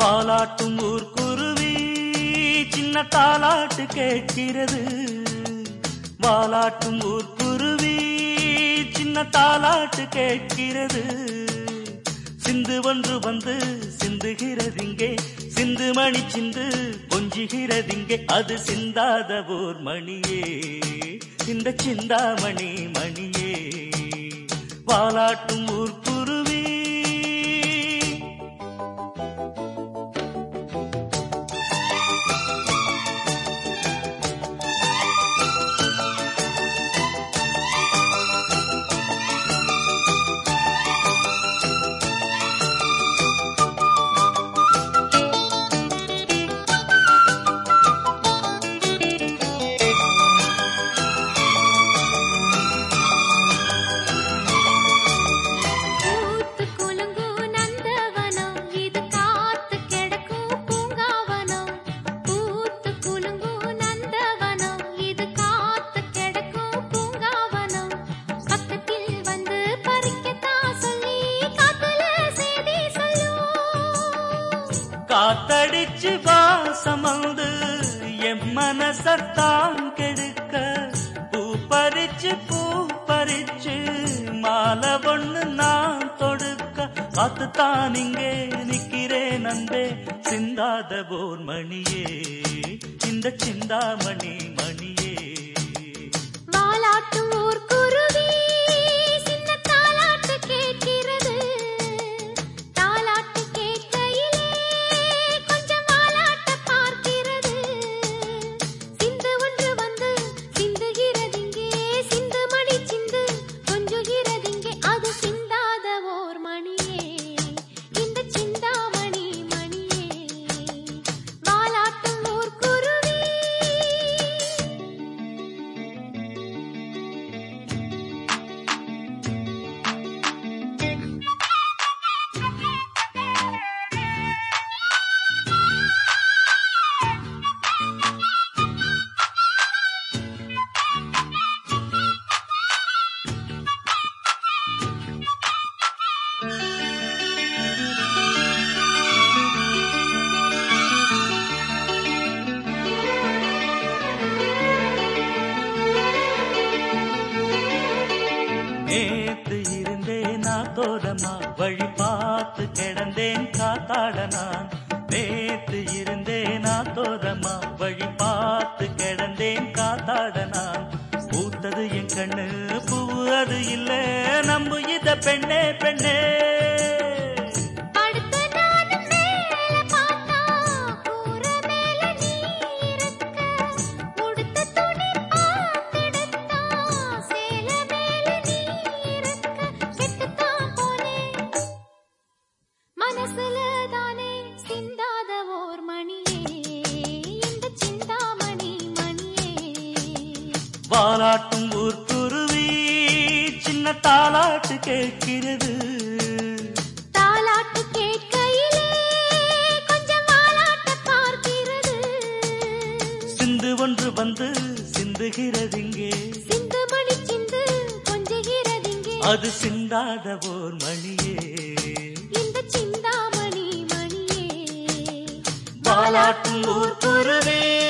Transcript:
வாலாட்டும் ஊர்க்குருவி சின்ன தாலாட்டு கேட்கிறது? வாலாட்டும் ஊர்க்குருவி சின்ன தாலாட்டு கேட்கிறது. சிந்து ஒன்று வந்து சிந்துகிறதிங்கே சிந்து மணி சிந்து கொஞ்சுகிறதிங்கே அது சிந்தாத ஓர் மணியே இந்த சிந்தாமணி மணியே. வாலாட்டும் காத்தடிச்சு வாசமந்து என் மனசத்தான் கெடுக்க பூ பறிச்சு பூ பறிச்சு மாலை ஒண்ணு நான் தொடுக்க. அதுதான் இங்கே நிக்கிறேன் அன்பே சிந்தாத போர் மணியே இந்த சிந்தாமணி மணியே. வாலாட்டும் ஊர்க்கு இருந்தேன் வழி பார்த்து கிடந்தேன் காத்தாட நான் நேத்து இருந்தேன் நான் வழி பார்த்து கிடந்தேன் காத்தாட நான் பூத்தது என் கண்ணு பூ அது இல்ல. நம்பு இத பெண்ணே பெண்ணே. மனசுல தானே சிந்தாத ஓர் மணியே. இந்த சிந்தாமணி மணியே. வாலாட்டும் ஊர் குருவி சின்ன தாலாட்டு கேட்கிறது. தாலாட்டு கேட்கையிலே கொஞ்சம் வாலாட்ட பார்க்கிறது. சிந்து ஒன்று வந்து சிந்துகிறதிங்கே சிந்து மணி சிந்து கொஞ்சுகிறதிங்கே அது சிந்தாத ஓர் மணியே. இந்த சிந்தாமணி மணியே ஊர் குருவே